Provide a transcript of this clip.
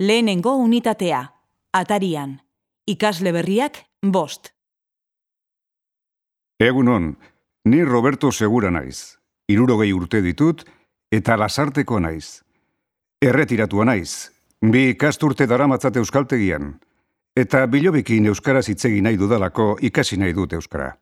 Lehenengo unitatea, atarian. Ikasle berriak, bost. Egunon, ni Roberto Segura naiz. Irurogei urte ditut eta lasarteko naiz. Erretiratua naiz, bi ikasturte daramatzat euskaltegian. Eta bilobikin euskaraz hitzegi nahi dudalako ikasi nahi dut euskara.